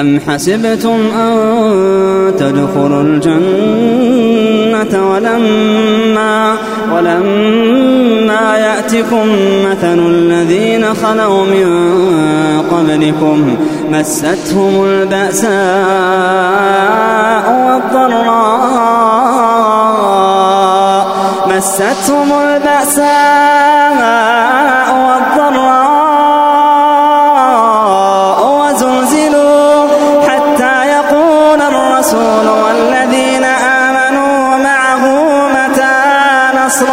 أم حسبتم أن تدخلوا الجنة ولما ولما يأتكم مثل الذين خلوا من قبلكم مستهم البأساء والضراء. مستهم البأساء.